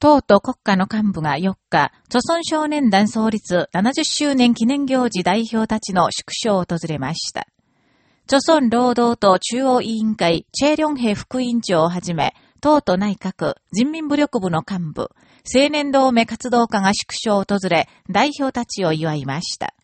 党と国家の幹部が4日、著村少年団創立70周年記念行事代表たちの宿所を訪れました。著村労働党中央委員会、チェ・リョンヘ副委員長をはじめ、党と内閣、人民武力部の幹部、青年同盟活動家が宿所を訪れ、代表たちを祝いました。